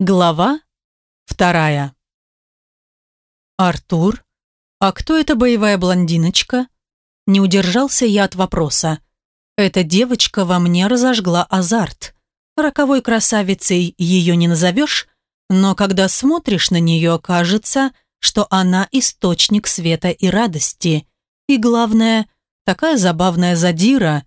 Глава вторая. «Артур? А кто эта боевая блондиночка?» Не удержался я от вопроса. Эта девочка во мне разожгла азарт. Роковой красавицей ее не назовешь, но когда смотришь на нее, кажется, что она источник света и радости. И главное, такая забавная задира,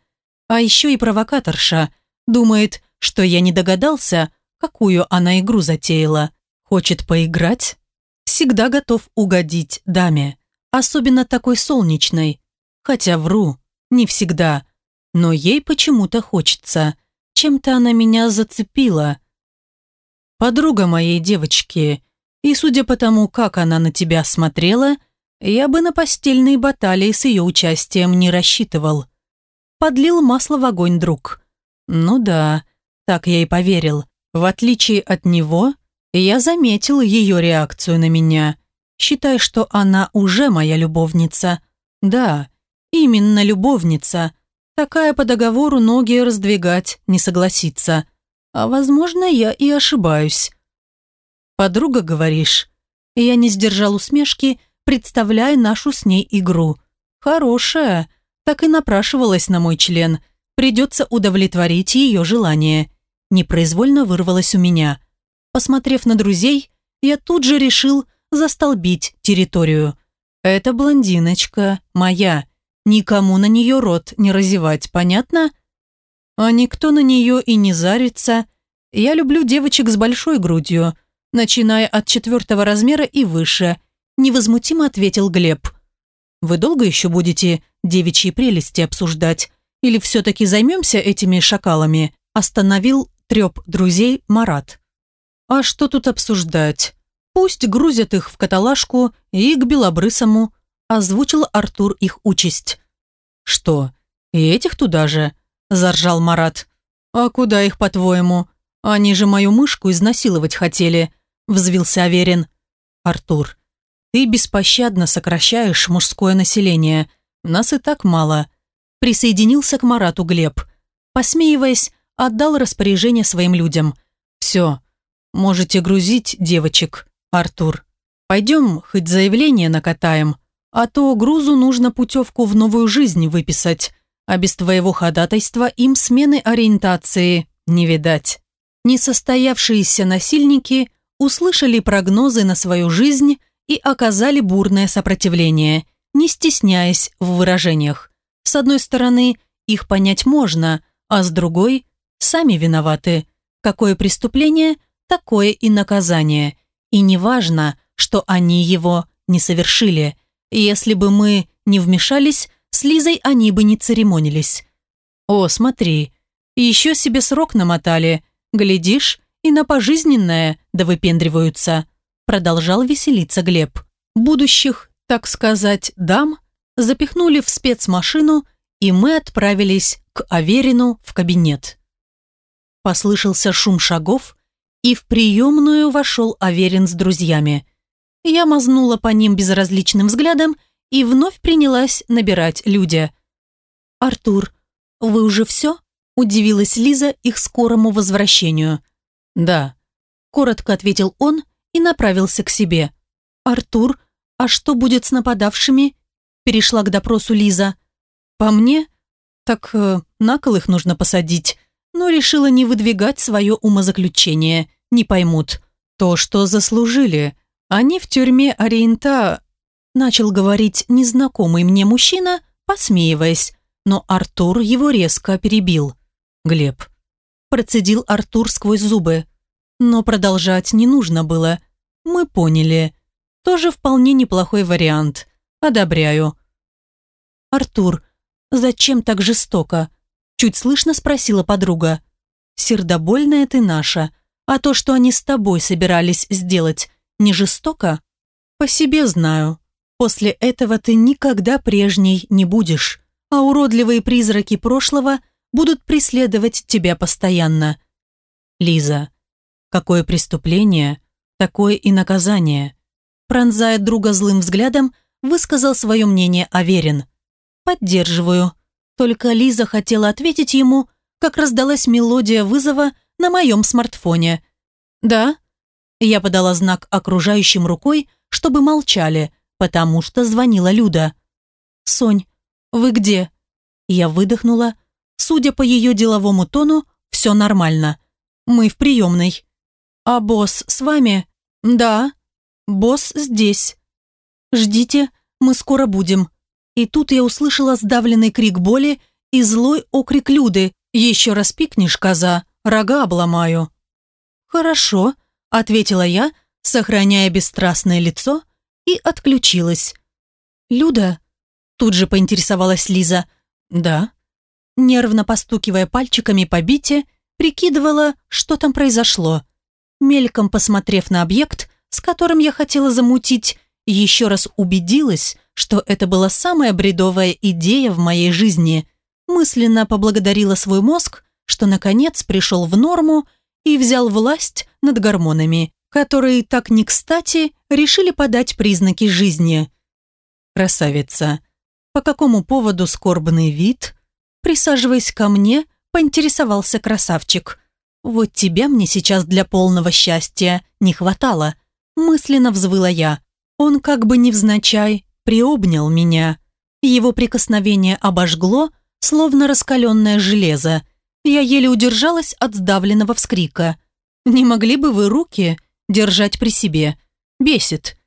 а еще и провокаторша, думает, что я не догадался, какую она игру затеяла. Хочет поиграть? Всегда готов угодить даме. Особенно такой солнечной. Хотя вру, не всегда. Но ей почему-то хочется. Чем-то она меня зацепила. Подруга моей девочки. И судя по тому, как она на тебя смотрела, я бы на постельные баталии с ее участием не рассчитывал. Подлил масло в огонь друг. Ну да, так я и поверил. В отличие от него, я заметил ее реакцию на меня. Считай, что она уже моя любовница. Да, именно любовница. Такая по договору ноги раздвигать не согласится. А возможно, я и ошибаюсь. Подруга, говоришь? Я не сдержал усмешки, представляя нашу с ней игру. Хорошая, так и напрашивалась на мой член. Придется удовлетворить ее желание непроизвольно вырвалось у меня. Посмотрев на друзей, я тут же решил застолбить территорию. Эта блондиночка моя. Никому на нее рот не разевать, понятно? А никто на нее и не зарится. Я люблю девочек с большой грудью, начиная от четвертого размера и выше, невозмутимо ответил Глеб. Вы долго еще будете девичьи прелести обсуждать? Или все-таки займемся этими шакалами? Остановил треп друзей Марат. А что тут обсуждать? Пусть грузят их в каталажку и к белобрысому, озвучил Артур их участь. Что, и этих туда же? Заржал Марат. А куда их, по-твоему? Они же мою мышку изнасиловать хотели, взвился Аверин. Артур, ты беспощадно сокращаешь мужское население. Нас и так мало. Присоединился к Марату Глеб. Посмеиваясь, отдал распоряжение своим людям. «Все, можете грузить девочек, Артур. Пойдем, хоть заявление накатаем, а то грузу нужно путевку в новую жизнь выписать, а без твоего ходатайства им смены ориентации не видать». Несостоявшиеся насильники услышали прогнозы на свою жизнь и оказали бурное сопротивление, не стесняясь в выражениях. С одной стороны, их понять можно, а с другой сами виноваты. Какое преступление, такое и наказание. И не важно, что они его не совершили. Если бы мы не вмешались, с Лизой они бы не церемонились. О, смотри, еще себе срок намотали. Глядишь, и на пожизненное да выпендриваются. Продолжал веселиться Глеб. Будущих, так сказать, дам запихнули в спецмашину, и мы отправились к Аверину в кабинет. Послышался шум шагов, и в приемную вошел Аверин с друзьями. Я мазнула по ним безразличным взглядом и вновь принялась набирать люди. «Артур, вы уже все?» – удивилась Лиза их скорому возвращению. «Да», – коротко ответил он и направился к себе. «Артур, а что будет с нападавшими?» – перешла к допросу Лиза. «По мне? Так э, на кол их нужно посадить но решила не выдвигать свое умозаключение. Не поймут. То, что заслужили. Они в тюрьме Ориента... Начал говорить незнакомый мне мужчина, посмеиваясь, но Артур его резко перебил. «Глеб». Процедил Артур сквозь зубы. Но продолжать не нужно было. Мы поняли. Тоже вполне неплохой вариант. Одобряю. «Артур, зачем так жестоко?» Чуть слышно спросила подруга. «Сердобольная ты наша, а то, что они с тобой собирались сделать, не жестоко?» «По себе знаю. После этого ты никогда прежней не будешь, а уродливые призраки прошлого будут преследовать тебя постоянно». «Лиза, какое преступление, такое и наказание?» Пронзая друга злым взглядом, высказал свое мнение Аверин. «Поддерживаю», только Лиза хотела ответить ему, как раздалась мелодия вызова на моем смартфоне. «Да?» Я подала знак окружающим рукой, чтобы молчали, потому что звонила Люда. «Сонь, вы где?» Я выдохнула. Судя по ее деловому тону, все нормально. Мы в приемной. «А босс с вами?» «Да». «Босс здесь». «Ждите, мы скоро будем». И тут я услышала сдавленный крик боли и злой окрик Люды. «Еще раз пикнешь, коза, рога обломаю». «Хорошо», — ответила я, сохраняя бесстрастное лицо, и отключилась. «Люда?» — тут же поинтересовалась Лиза. «Да». Нервно постукивая пальчиками по бите, прикидывала, что там произошло. Мельком посмотрев на объект, с которым я хотела замутить, еще раз убедилась, что это была самая бредовая идея в моей жизни. Мысленно поблагодарила свой мозг, что наконец пришел в норму и взял власть над гормонами, которые так не кстати решили подать признаки жизни. «Красавица, по какому поводу скорбный вид?» Присаживаясь ко мне, поинтересовался красавчик. «Вот тебя мне сейчас для полного счастья не хватало», мысленно взвыла я. Он как бы невзначай приобнял меня. Его прикосновение обожгло, словно раскаленное железо. Я еле удержалась от сдавленного вскрика. «Не могли бы вы руки держать при себе? Бесит».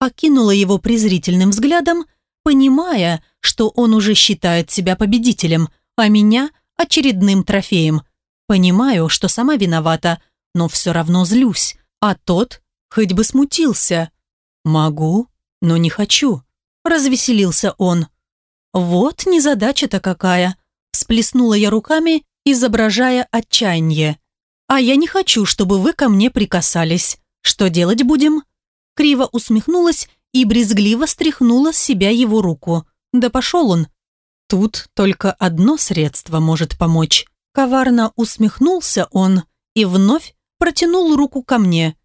Окинула его презрительным взглядом, понимая, что он уже считает себя победителем, а меня – очередным трофеем. Понимаю, что сама виновата, но все равно злюсь, а тот хоть бы смутился. «Могу, но не хочу», – развеселился он. «Вот незадача-то какая!» – всплеснула я руками, изображая отчаяние. «А я не хочу, чтобы вы ко мне прикасались. Что делать будем?» Криво усмехнулась и брезгливо стряхнула с себя его руку. «Да пошел он!» Тут только одно средство может помочь. Коварно усмехнулся он и вновь протянул руку ко мне.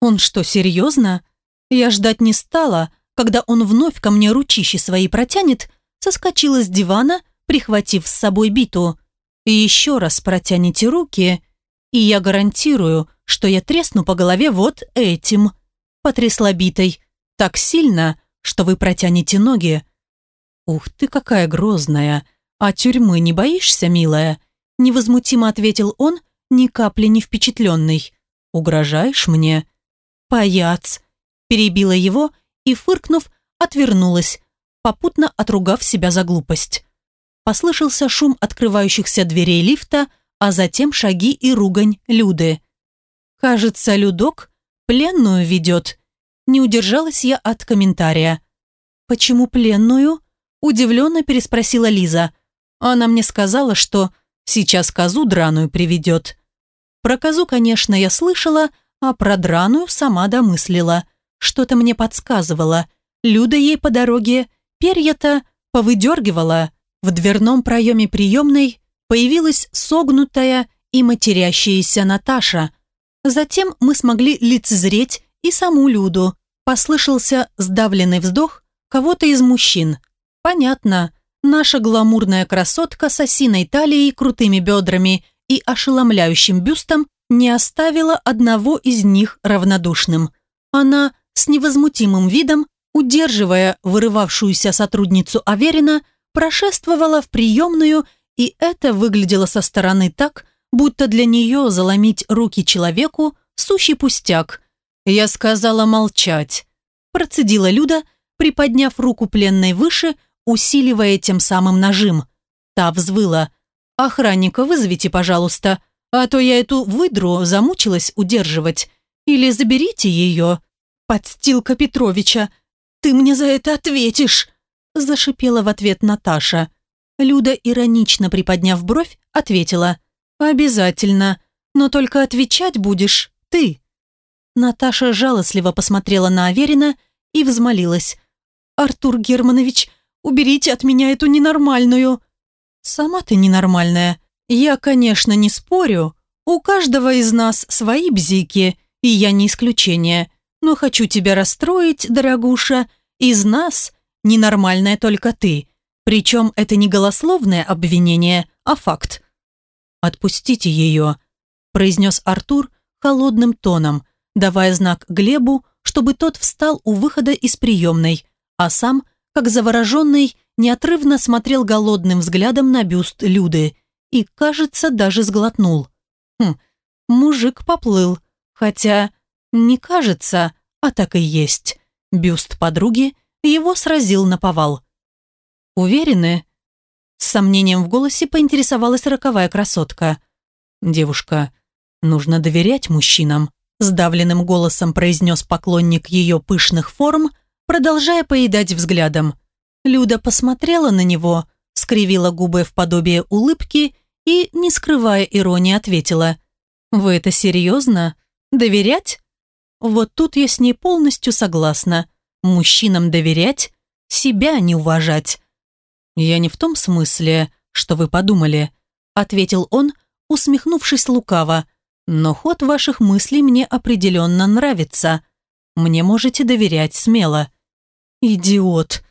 Он что, серьезно? Я ждать не стала, когда он вновь ко мне ручищи свои протянет, соскочила с дивана, прихватив с собой биту. И еще раз протянете руки, и я гарантирую, что я тресну по голове вот этим. Потрясла битой. Так сильно, что вы протянете ноги. «Ух ты, какая грозная! А тюрьмы не боишься, милая?» Невозмутимо ответил он, ни капли не впечатленный. «Угрожаешь мне?» «Паяц!» Перебила его и, фыркнув, отвернулась, попутно отругав себя за глупость. Послышался шум открывающихся дверей лифта, а затем шаги и ругань Люды. «Кажется, Людок пленную ведет». Не удержалась я от комментария. «Почему пленную?» Удивленно переспросила Лиза. Она мне сказала, что сейчас козу драную приведет. Про козу, конечно, я слышала, а про драную сама домыслила. Что-то мне подсказывало. Люда ей по дороге перья-то повыдергивала. В дверном проеме приемной появилась согнутая и матерящаяся Наташа. Затем мы смогли лицезреть и саму Люду. Послышался сдавленный вздох кого-то из мужчин – Понятно. Наша гламурная красотка с осиной талией, крутыми бедрами и ошеломляющим бюстом не оставила одного из них равнодушным. Она с невозмутимым видом, удерживая вырывавшуюся сотрудницу Аверина, прошествовала в приемную, и это выглядело со стороны так, будто для нее заломить руки человеку – сущий пустяк. «Я сказала молчать», – процедила Люда, приподняв руку пленной выше – усиливая тем самым нажим. Та взвыла. «Охранника вызовите, пожалуйста, а то я эту выдру замучилась удерживать. Или заберите ее». «Подстилка Петровича, ты мне за это ответишь!» Зашипела в ответ Наташа. Люда, иронично приподняв бровь, ответила. «Обязательно, но только отвечать будешь ты». Наташа жалостливо посмотрела на Аверина и взмолилась. «Артур Германович, Уберите от меня эту ненормальную». «Сама ты ненормальная. Я, конечно, не спорю. У каждого из нас свои бзики, и я не исключение. Но хочу тебя расстроить, дорогуша. Из нас ненормальная только ты. Причем это не голословное обвинение, а факт». «Отпустите ее», – произнес Артур холодным тоном. давая знак Глебу, чтобы тот встал у выхода из приемной, а сам, как завороженный, неотрывно смотрел голодным взглядом на бюст Люды и, кажется, даже сглотнул. Хм, мужик поплыл, хотя не кажется, а так и есть. Бюст подруги его сразил на повал. «Уверены?» С сомнением в голосе поинтересовалась роковая красотка. «Девушка, нужно доверять мужчинам», сдавленным голосом произнес поклонник ее пышных форм, продолжая поедать взглядом. Люда посмотрела на него, скривила губы в подобие улыбки и, не скрывая иронии, ответила. «Вы это серьезно? Доверять?» Вот тут я с ней полностью согласна. Мужчинам доверять, себя не уважать. «Я не в том смысле, что вы подумали», ответил он, усмехнувшись лукаво. «Но ход ваших мыслей мне определенно нравится. Мне можете доверять смело». «Идиот!»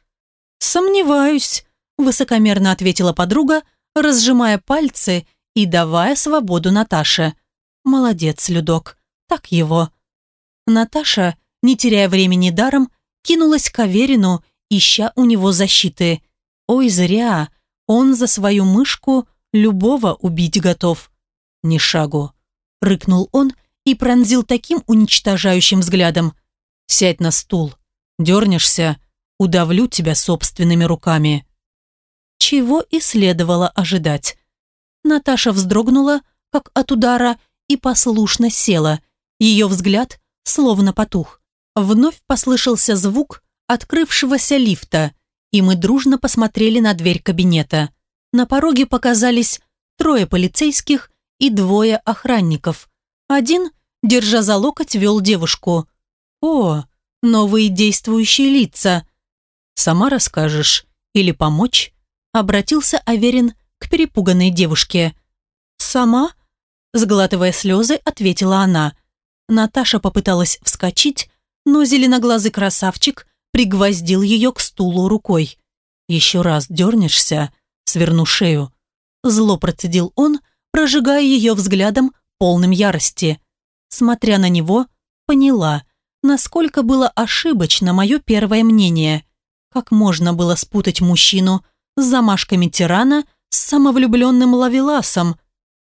«Сомневаюсь», высокомерно ответила подруга, разжимая пальцы и давая свободу Наташе. «Молодец, Людок, так его». Наташа, не теряя времени даром, кинулась к Аверину, ища у него защиты. Ой, зря, он за свою мышку любого убить готов. «Ни шагу», — рыкнул он и пронзил таким уничтожающим взглядом. «Сядь на стул. Дернешься, удавлю тебя собственными руками». Чего и следовало ожидать. Наташа вздрогнула, как от удара, и послушно села. Ее взгляд словно потух. Вновь послышался звук открывшегося лифта, и мы дружно посмотрели на дверь кабинета. На пороге показались трое полицейских и двое охранников. Один, держа за локоть, вел девушку. «О, новые действующие лица. Сама расскажешь или помочь?» Обратился Аверин к перепуганной девушке. «Сама?» Сглатывая слезы, ответила она. Наташа попыталась вскочить, но зеленоглазый красавчик пригвоздил ее к стулу рукой. «Еще раз дернешься, сверну шею». Зло процедил он, прожигая ее взглядом, полным ярости. Смотря на него, поняла, насколько было ошибочно мое первое мнение. Как можно было спутать мужчину с замашками тирана с самовлюбленным лавеласом?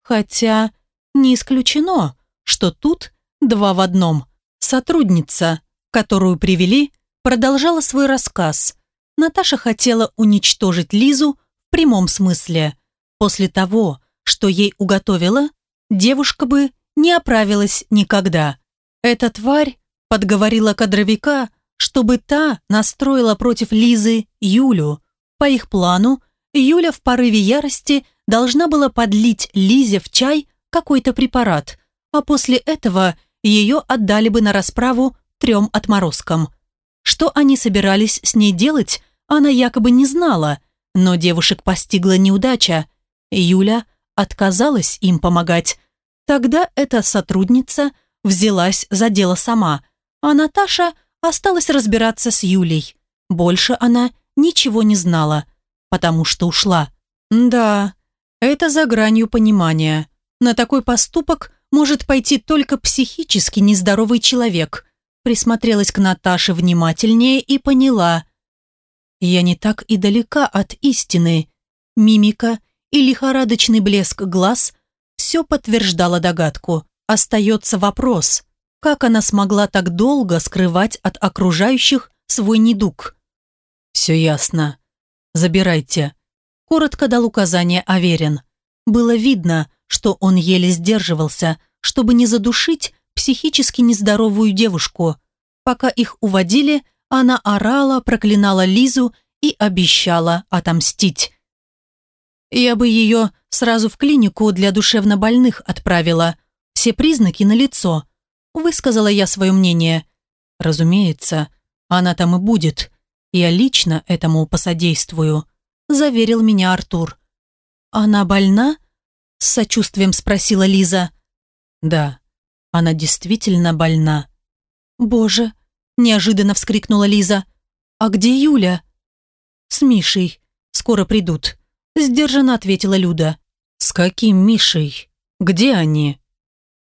Хотя не исключено, что тут два в одном. Сотрудница, которую привели, продолжала свой рассказ. Наташа хотела уничтожить Лизу в прямом смысле. После того, что ей уготовила, девушка бы не оправилась никогда. Эта тварь подговорила кадровика, чтобы та настроила против Лизы Юлю. По их плану, Юля в порыве ярости должна была подлить Лизе в чай какой-то препарат, а после этого ее отдали бы на расправу трем отморозкам. Что они собирались с ней делать, она якобы не знала, но девушек постигла неудача. Юля отказалась им помогать. Тогда эта сотрудница взялась за дело сама, а Наташа осталась разбираться с Юлей. Больше она ничего не знала, потому что ушла. Да, это за гранью понимания. На такой поступок может пойти только психически нездоровый человек. Присмотрелась к Наташе внимательнее и поняла. Я не так и далека от истины. Мимика и лихорадочный блеск глаз все подтверждало догадку. Остается вопрос, как она смогла так долго скрывать от окружающих свой недуг? «Все ясно. Забирайте», – коротко дал указание Аверин. Было видно, что он еле сдерживался, чтобы не задушить психически нездоровую девушку. Пока их уводили, она орала, проклинала Лизу и обещала отомстить. Я бы ее сразу в клинику для душевнобольных отправила. Все признаки налицо. Высказала я свое мнение. Разумеется, она там и будет. Я лично этому посодействую, заверил меня Артур. Она больна? С сочувствием спросила Лиза. Да, она действительно больна. Боже, неожиданно вскрикнула Лиза. А где Юля? С Мишей. Скоро придут. Сдержанно ответила Люда. С каким Мишей? Где они?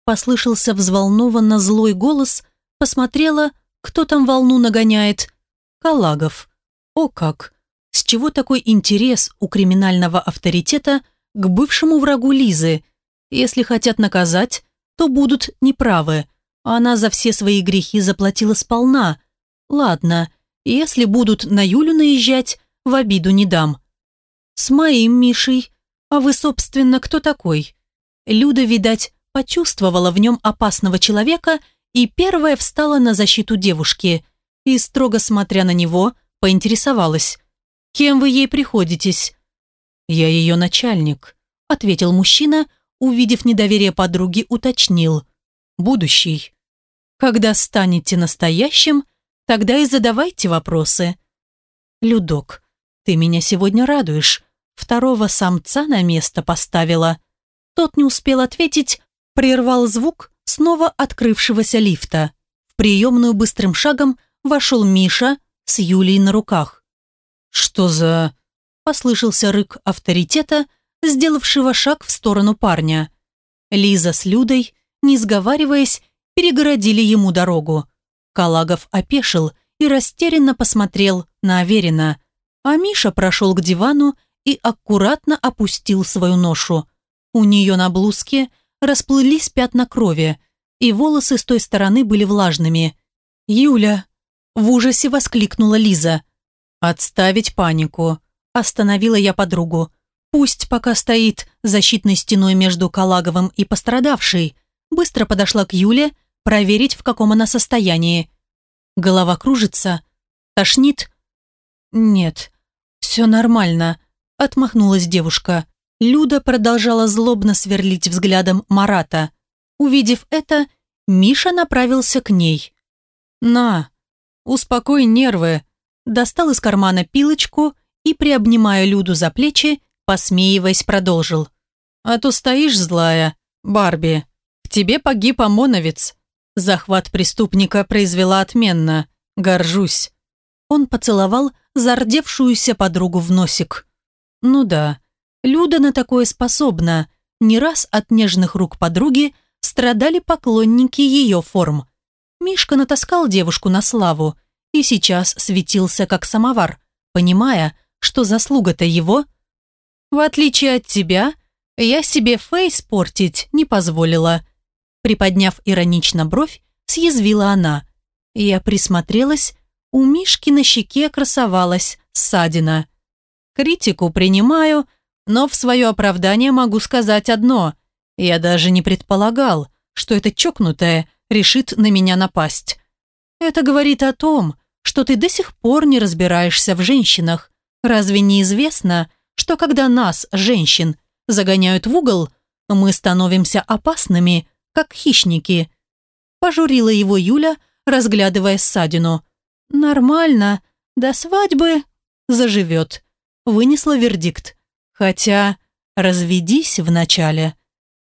послышался взволнованно злой голос, посмотрела, кто там волну нагоняет. Калагов. О как! С чего такой интерес у криминального авторитета к бывшему врагу Лизы? Если хотят наказать, то будут неправы. Она за все свои грехи заплатила сполна. Ладно, если будут на Юлю наезжать, в обиду не дам. С моим Мишей. А вы, собственно, кто такой? Люда, видать, почувствовала в нем опасного человека и первая встала на защиту девушки и, строго смотря на него, поинтересовалась. «Кем вы ей приходитесь?» «Я ее начальник», — ответил мужчина, увидев недоверие подруги, уточнил. «Будущий. Когда станете настоящим, тогда и задавайте вопросы». «Людок, ты меня сегодня радуешь. Второго самца на место поставила». Тот не успел ответить, прервал звук снова открывшегося лифта. В приемную быстрым шагом вошел Миша с Юлей на руках. «Что за...» – послышался рык авторитета, сделавшего шаг в сторону парня. Лиза с Людой, не сговариваясь, перегородили ему дорогу. Калагов опешил и растерянно посмотрел на Аверина, а Миша прошел к дивану и аккуратно опустил свою ношу. У нее на блузке расплылись пятна крови, и волосы с той стороны были влажными. «Юля!» – в ужасе воскликнула Лиза. «Отставить панику!» – остановила я подругу. Пусть пока стоит защитной стеной между Калаговым и пострадавшей. Быстро подошла к Юле, проверить, в каком она состоянии. Голова кружится? Тошнит? Нет, все нормально, отмахнулась девушка. Люда продолжала злобно сверлить взглядом Марата. Увидев это, Миша направился к ней. «На, успокой нервы», достал из кармана пилочку и, приобнимая Люду за плечи, посмеиваясь, продолжил. «А то стоишь злая, Барби. В тебе погиб ОМОНовец. Захват преступника произвела отменно. Горжусь». Он поцеловал зардевшуюся подругу в носик. «Ну да, Люда на такое способна. Не раз от нежных рук подруги страдали поклонники ее форм. Мишка натаскал девушку на славу и сейчас светился как самовар, понимая, что заслуга-то его – в отличие от тебя, я себе фейс портить не позволила». Приподняв иронично бровь, съязвила она. Я присмотрелась, у Мишки на щеке красовалась ссадина. Критику принимаю, но в свое оправдание могу сказать одно. Я даже не предполагал, что эта чокнутая решит на меня напасть. Это говорит о том, что ты до сих пор не разбираешься в женщинах. Разве не известно, что когда нас, женщин, загоняют в угол, мы становимся опасными, как хищники. Пожурила его Юля, разглядывая ссадину. «Нормально, до свадьбы заживет», вынесла вердикт. Хотя разведись вначале.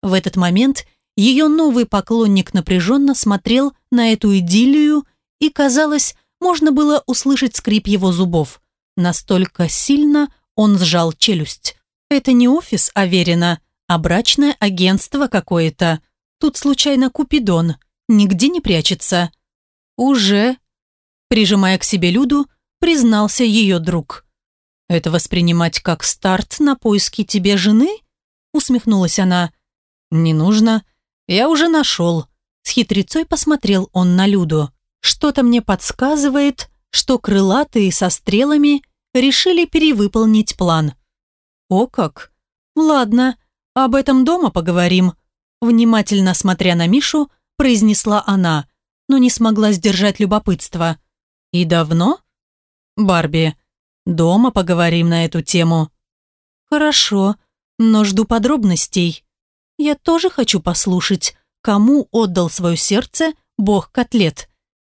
В этот момент ее новый поклонник напряженно смотрел на эту идиллию и, казалось, можно было услышать скрип его зубов. Настолько сильно он сжал челюсть. «Это не офис Аверина, а брачное агентство какое-то. Тут случайно Купидон. Нигде не прячется». «Уже», прижимая к себе Люду, признался ее друг. «Это воспринимать как старт на поиски тебе жены?» усмехнулась она. «Не нужно. Я уже нашел». С хитрецой посмотрел он на Люду. «Что-то мне подсказывает, что крылатые со стрелами решили перевыполнить план. «О как! Ладно, об этом дома поговорим», внимательно смотря на Мишу, произнесла она, но не смогла сдержать любопытство. «И давно?» «Барби, дома поговорим на эту тему». «Хорошо, но жду подробностей. Я тоже хочу послушать, кому отдал свое сердце бог котлет».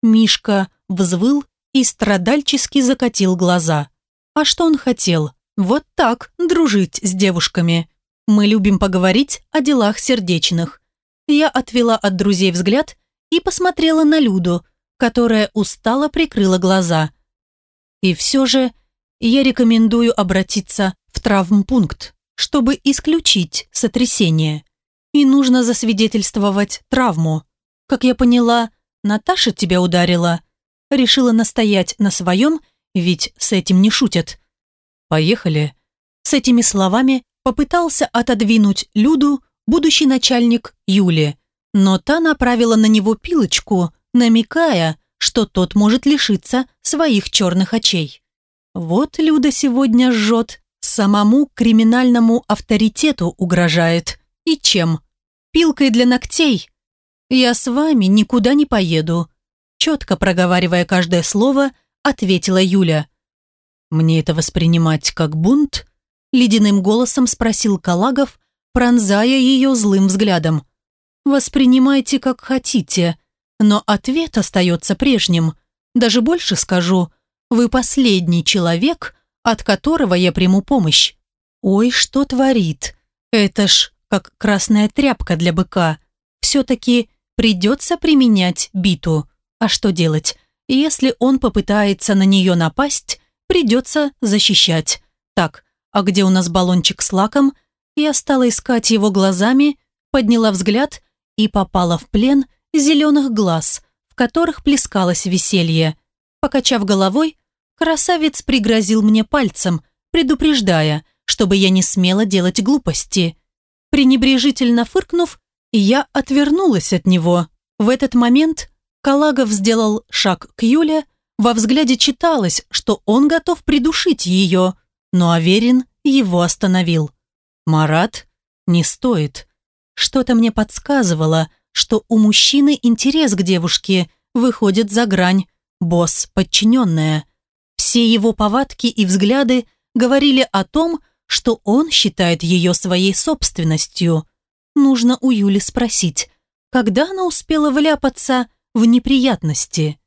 Мишка взвыл и страдальчески закатил глаза. А что он хотел? Вот так, дружить с девушками. Мы любим поговорить о делах сердечных. Я отвела от друзей взгляд и посмотрела на Люду, которая устало прикрыла глаза. И все же я рекомендую обратиться в травмпункт, чтобы исключить сотрясение. и нужно засвидетельствовать травму. Как я поняла, Наташа тебя ударила. Решила настоять на своем, ведь с этим не шутят. Поехали. С этими словами попытался отодвинуть Люду будущий начальник Юли, но та направила на него пилочку, намекая, что тот может лишиться своих черных очей. Вот Люда сегодня жжет, самому криминальному авторитету угрожает. И чем? Пилкой для ногтей? Я с вами никуда не поеду. Четко проговаривая каждое слово, ответила Юля. Мне это воспринимать как бунт? Ледяным голосом спросил Калагов, пронзая ее злым взглядом. Воспринимайте как хотите, но ответ остается прежним. Даже больше скажу, вы последний человек, от которого я приму помощь. Ой, что творит. Это ж как красная тряпка для быка. Все-таки придется применять биту. А что делать? Если он попытается на нее напасть, придется защищать. Так, а где у нас баллончик с лаком? Я стала искать его глазами, подняла взгляд и попала в плен – зеленых глаз, в которых плескалось веселье. Покачав головой, красавец пригрозил мне пальцем, предупреждая, чтобы я не смела делать глупости. Пренебрежительно фыркнув, я отвернулась от него. В этот момент Калагов сделал шаг к Юле, во взгляде читалось, что он готов придушить ее, но Аверин его остановил. «Марат, не стоит. Что-то мне подсказывало, что у мужчины интерес к девушке выходит за грань, босс подчиненная. Все его повадки и взгляды говорили о том, что он считает ее своей собственностью. Нужно у Юли спросить, когда она успела вляпаться в неприятности.